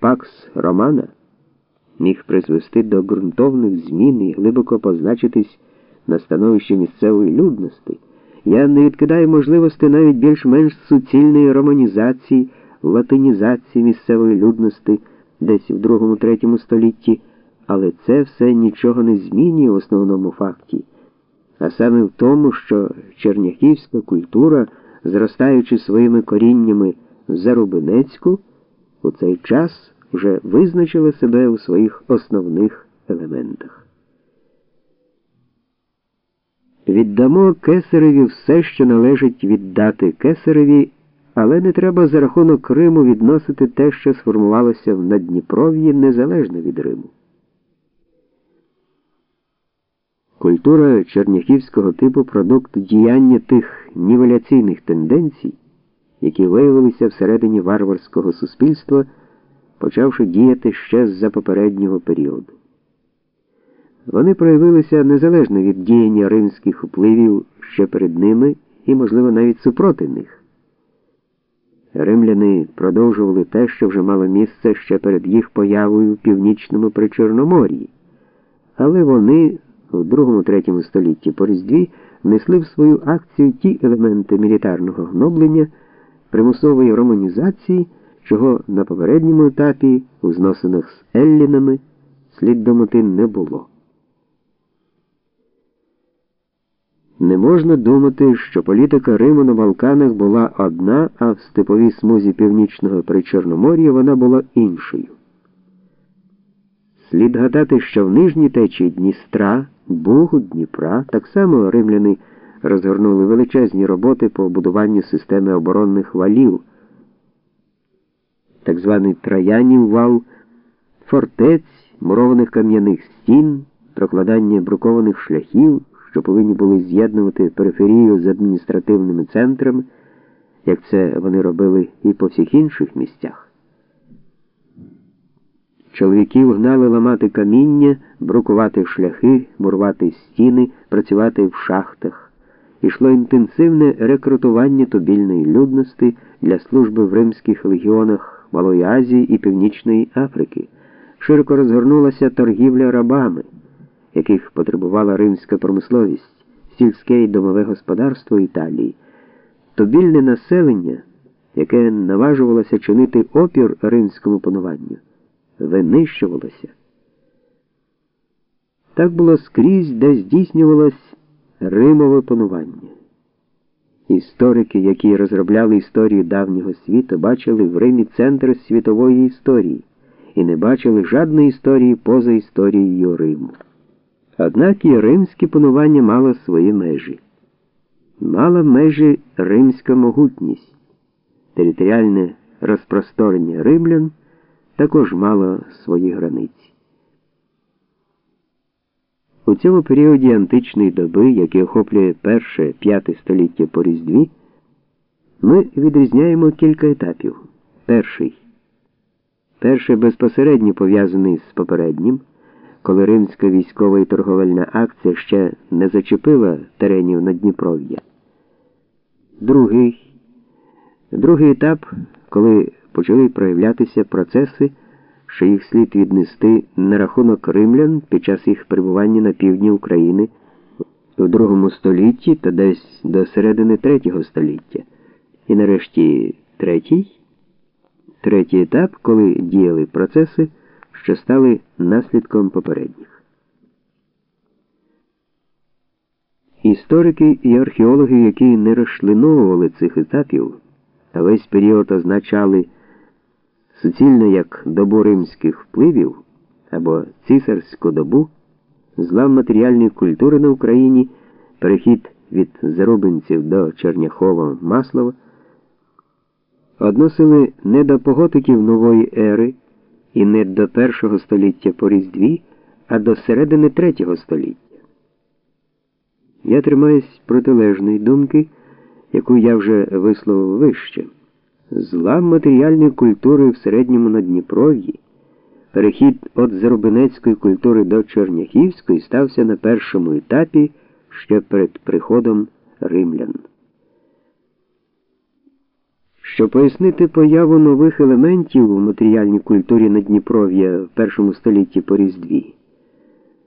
Пакс Романа міг призвести до ґрунтовних змін і глибоко позначитись на становищі місцевої людності. Я не відкидаю можливості навіть більш-менш суцільної романізації, латинізації місцевої людності десь в другому-третьому столітті, але це все нічого не змінює в основному факті, а саме в тому, що черняхівська культура, зростаючи своїми коріннями в Зарубинецьку, у цей час вже визначила себе у своїх основних елементах. Віддамо кесареві все, що належить віддати кесареві, але не треба за рахунок Криму відносити те, що сформувалося в Надніпров'ї, незалежно від Риму. Культура черняхівського типу продукт діяння тих нівеляційних тенденцій, які виявилися всередині варварського суспільства, почавши діяти ще з-за попереднього періоду. Вони проявилися незалежно від діяння римських впливів ще перед ними і, можливо, навіть супроти них. Римляни продовжували те, що вже мало місце ще перед їх появою в північному Причорномор'ї, але вони у другому-третьому столітті по Різдві внесли в свою акцію ті елементи мілітарного гноблення, примусової романізації, чого на попередньому етапі у зносинах з Еллінами слід думати не було. Не можна думати, що політика Риму на Балканах була одна, а в степовій смузі північного Причорномор'я вона була іншою. Слід гадати, що в нижній течії Дністра, Бугу, Дніпра так само римляни розгорнули величезні роботи по будуванню системи оборонних валів, так званий Троянів вал, фортець, мурованих кам'яних стін, прокладання брукованих шляхів що повинні були з'єднувати периферію з адміністративними центрами, як це вони робили і по всіх інших місцях. Чоловіків гнали ламати каміння, брукувати шляхи, мурувати стіни, працювати в шахтах. Ішло інтенсивне рекрутування тубільної людності для служби в римських легіонах Малої Азії і Північної Африки. Широко розгорнулася торгівля рабами яких потребувала римська промисловість, сільське і домове господарство Італії, то більне населення, яке наважувалося чинити опір римському пануванню, винищувалося. Так було скрізь, де здійснювалось Римове панування. Історики, які розробляли історію давнього світу, бачили в Римі центр світової історії і не бачили жодної історії поза історією Риму. Однак і римське панування мало свої межі. Мала межі римська могутність, територіальне розпросторення римлян також мало свої границі. У цьому періоді античної доби, який охоплює перше п'яте століття по Різдві, ми відрізняємо кілька етапів. Перший. Перший безпосередньо пов'язаний з попереднім коли римська військова і торговельна акція ще не зачепила теренів на Дніпров'я. Другий другий етап, коли почали проявлятися процеси, що їх слід віднести на рахунок римлян під час їх перебування на півдні України у другому столітті та десь до середини третього століття. І нарешті третій, третій етап, коли діяли процеси що стали наслідком попередніх. Історики і археологи, які не розчленовували цих етапів, а весь період означали суцільно як добу римських впливів або цісарську добу, злам матеріальної культури на Україні, перехід від зарубинців до Черняхова Маслова, односили не до поготиків нової ери і не до першого століття по Різдві, а до середини третього століття. Я тримаюсь протилежної думки, яку я вже висловив вище. Злам матеріальної культури в середньому Надніпров'ї, перехід від Зарубинецької культури до Черняхівської стався на першому етапі ще перед приходом римлян. Щоб пояснити появу нових елементів у матеріальній культурі Надніпров'я в першому столітті по Різдві,